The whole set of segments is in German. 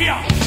Yeah.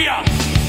Mucke,